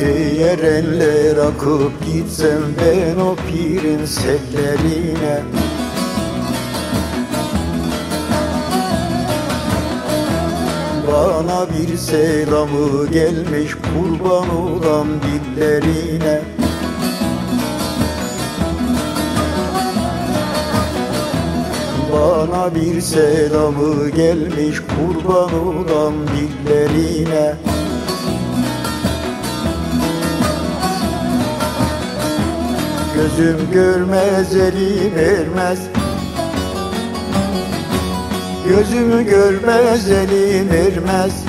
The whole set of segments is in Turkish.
Eğer eller akıp gitsem ben o pirin sellerine. Bana bir selamı gelmiş kurban olan dillerine. Bana bir selamı gelmiş kurban olan dillerine Gözüm görmez elim ermez. Gözümü görmez elim ermez.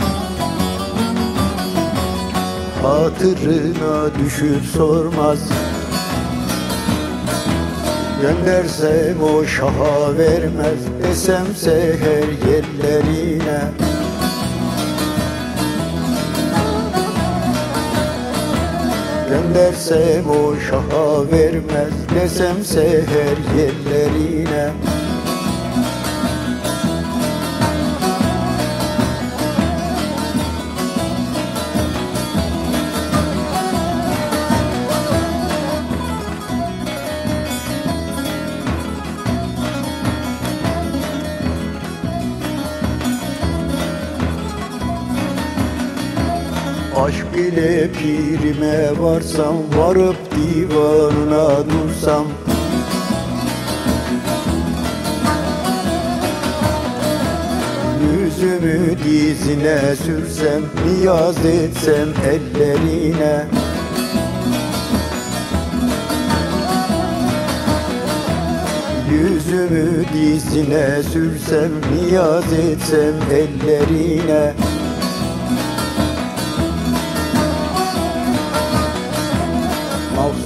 Hatırına düşür sormaz. Göndersem o şaha vermez. Desem seher yerlerine Göndersem o şaha vermez Desem seher yerlerine Aşk ile pirime varsam Varıp divanına dursam. Yüzümü dizine sürsem Niyaz etsem ellerine. Yüzümü dizine sürsem Niyaz etsem ellerine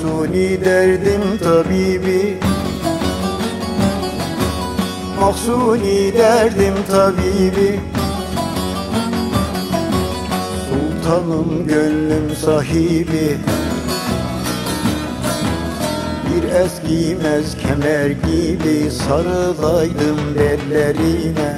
Mahzuni derdim tabibi. Mahzuni derdim tabibi. Sultanım gönlüm sahibi. Bir eskimez kemer gibi sarılaydım bellerine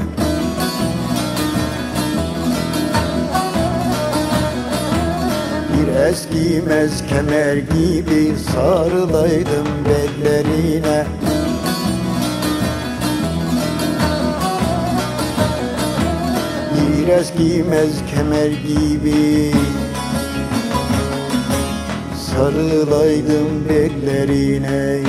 Bir eskimez kemer gibi sarılaydım bellerine. Bir eskimez kemer gibi Sarılaydım bellerine